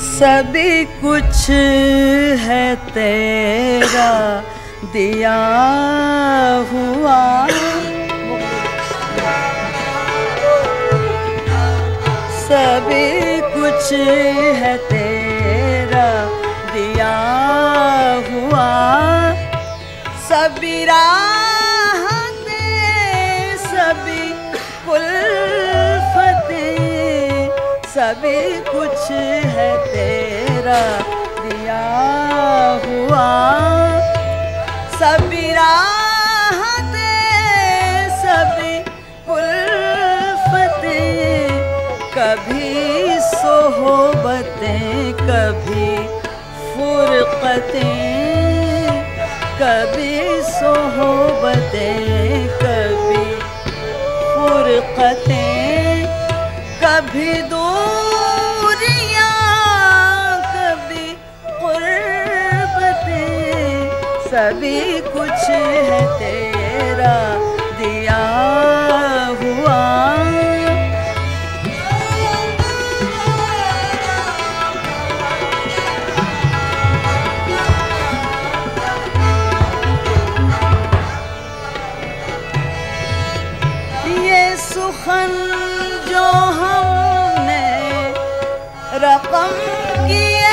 سبھی کچھ ہے تیرا، دیا ہوا۔ سبھی کچھ ہے تیرا، دیا ہوا۔ سبھی راحت سبھی کلفتیں سبھی کچھ ہے دیا ہوا سبھی راحت سبھی کلفتیں کبھی صحبتیں کبھی فرقتیں کبھی صحبتیں کبھی سبھی کچھ ہے تیرا دیا ہوا۔ یہ سخن جو ہم نے رقم کیا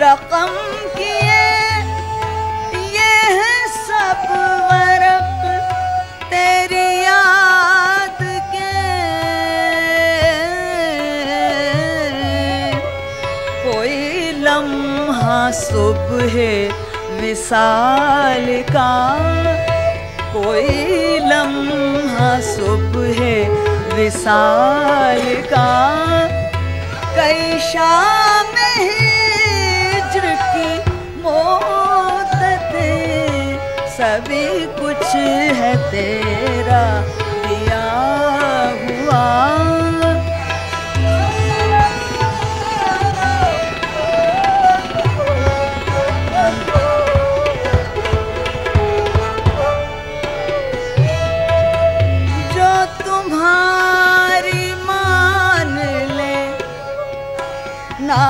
رقم کیے، یہ ہے سب ورق تیری یاد کے۔ کوئی لمحہ صبح وصال کا، کوئی لمحہ صبح وصال کا۔ کئی شام کچھ ہے تیرا دیا ہوا۔ جو تمہاری مان لے نا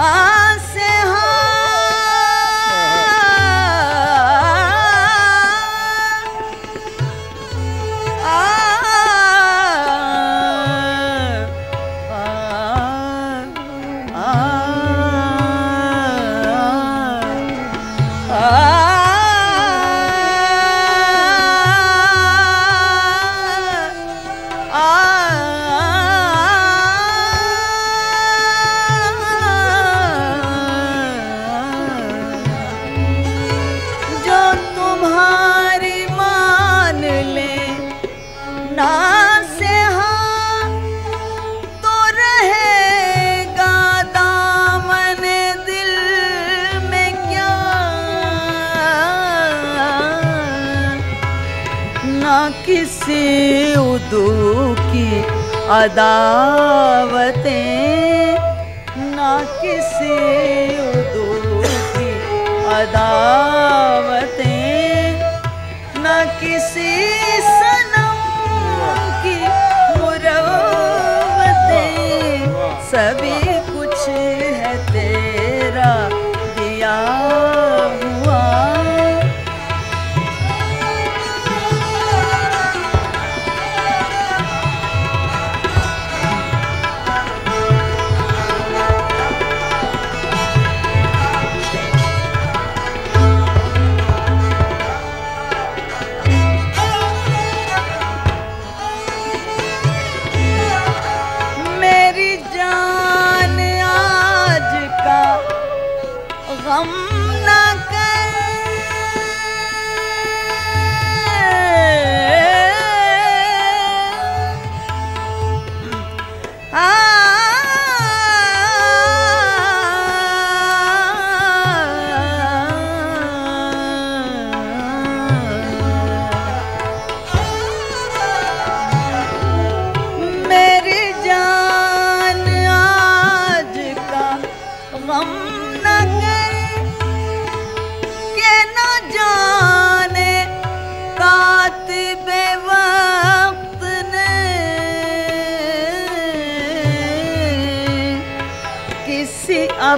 عداوتیں نہ کسی ادو کی عداوتیں نہ کسی صنم کی مروتیں۔ سبھی کچھ ہے تیرا دیا۔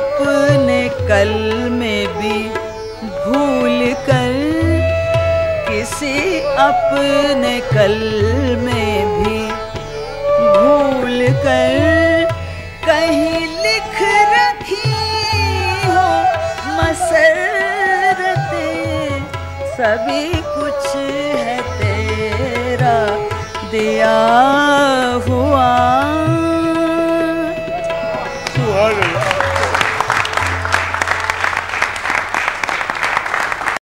اپنے کل میں بھی بھول کر کسی اپنے کل میں بھی بھول کر کہیں لکھ رکھی ہو مسرتے سبھی کچھ ہے تیرا دیا۔